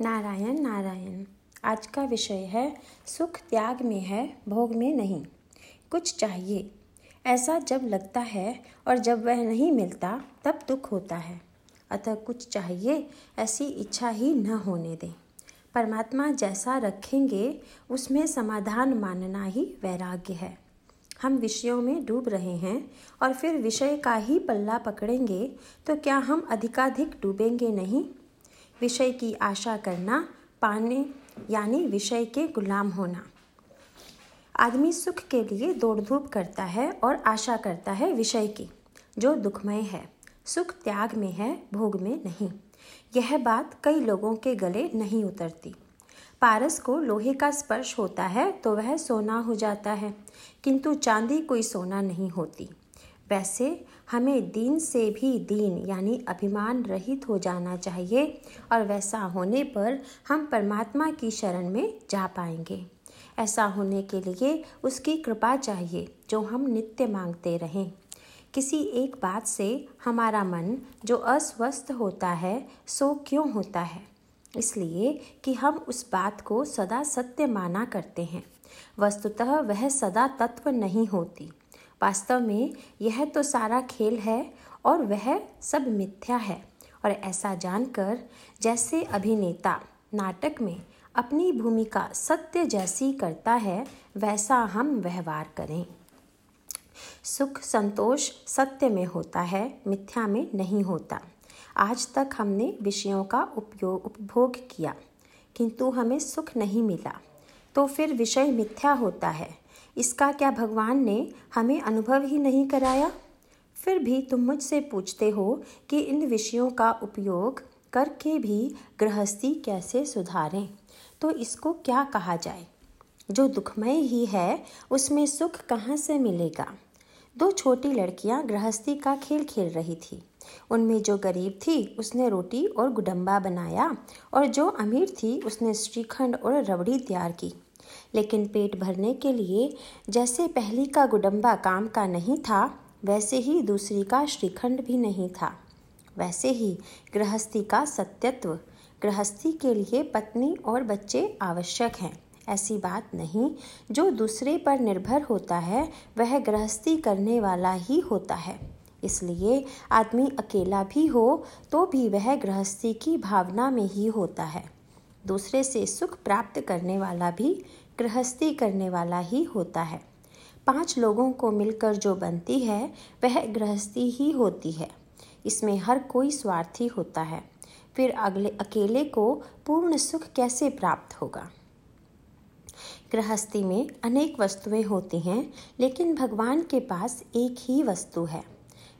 नारायण नारायण। आज का विषय है, सुख त्याग में है, भोग में नहीं। कुछ चाहिए। ऐसा जब लगता है और जब वह नहीं मिलता, तब दुख होता है। अतः कुछ चाहिए, ऐसी इच्छा ही न होने दें। परमात्मा जैसा रखेंगे, उसमें समाधान मानना ही वैराग्य है। हम विषयों में डूब रहे हैं और फिर विषय का ही पल्ला पकड़ेंगे तो क्या हम अधिकाधिक डूबेंगे नहीं? विषय की आशा करना, पाने, यानी विषय के गुलाम होना। आदमी सुख के लिए दौड़ धूप करता है और आशा करता है विषय की, जो दुखमय है। सुख त्याग में है, भोग में नहीं। यह बात कई लोगों के गले नहीं उतरती। पारस को लोहे का स्पर्श होता है तो वह सोना हो जाता है, किंतु चांदी कोई सोना नहीं होती। वैसे हमें दीन से भी दीन, यानी अभिमान रहित हो जाना चाहिए और वैसा होने पर हम परमात्मा की शरण में जा पाएँगे। ऐसा होने के लिए उसकी कृपा चाहिए, जो हम नित्य मांगते रहें। किसी एक बात से हमारा मन जो अस्वस्थ होता है, सो क्यों होता है? इसलिए कि हम उस बात को सदा सत्य माना करते हैं। वस्तुतः वह सदा तत्व नहीं होती। वास्तव में यह तो सारा खेल है और वह सब मिथ्या है। और ऐसा जानकर जैसे अभिनेता नाटक में अपनी भूमिका सत्य जैसी करता है, वैसा हम व्यवहार करें। सुख संतोष सत्य में होता है, मिथ्या में नहीं होता। आज तक हमने विषयों का उपयोग उपभोग किया, किंतु हमें सुख नहीं मिला तो फिर विषय मिथ्या होता है। इसका क्या भगवान ने हमें अनुभव ही नहीं कराया? फिर भी तुम मुझसे पूछते हो कि इन विषयों का उपयोग करके भी गृहस्थी कैसे सुधारें? तो इसको क्या कहा जाए? जो दुखमय ही है, उसमें सुख कहाँ से मिलेगा? दो छोटी लड़कियाँ गृहस्थी का खेल खेल रही थी। उनमें जो गरीब थी, उसने रोटी और गुडम्बा बनाया और जो अमीर थी, उसने श्रीखंड और रबड़ी तैयार की। लेकिन पेट भरने के लिए जैसे पहली का गुडम्बा काम का नहीं था, वैसे ही दूसरी का श्रीखंड भी नहीं था। वैसे ही गृहस्थी का सत्यत्व, गृहस्थी के लिए पत्नी और बच्चे आवश्यक हैं। ऐसी बात नहीं, जो दूसरे पर निर्भर होता है, वह गृहस्थी करने वाला ही होता है। इसलिए आदमी अकेला भी हो तो भी वह गृहस्थी की भावना में ही होता है। दूसरे से सुख प्राप्त करने वाला भी, गृहस्थी करने वाला ही होता है। पाँच लोगों को मिलकर जो बनती है, वह गृहस्थी ही होती है। इसमें हर कोई स्वार्थी होता है। फिर अगले, अकेले को पूर्ण सुख कैसे प्राप्त होगा? गृहस्थी में अनेक वस्तुएँ होती हैं, लेकिन भगवान के पास एक ही वस्तु है।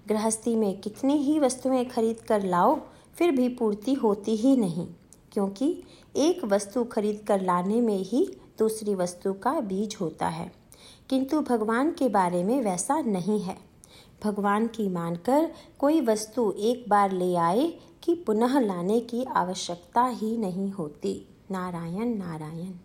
गृहस्थी में कितनी ही वस्तुएँ खरीद कर लाओ, फिर भी पूर्ति होती ही नहीं, क्योंकि एक वस्तु खरीद कर लाने में ही दूसरी वस्तु का बीज होता है। किंतु भगवान के बारे में वैसा नहीं है। भगवान की मानकर कोई वस्तु एक बार ले आए कि पुनः लाने की आवश्यकता ही नहीं होती। नारायण नारायण।